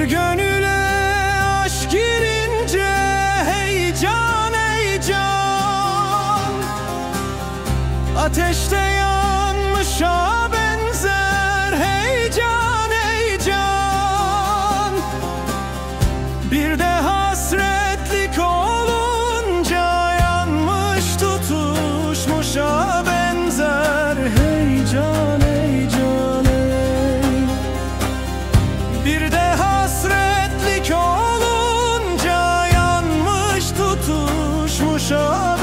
Bir gönüle aşk girince heyecan heyecan. Ateşte yanmış ağır show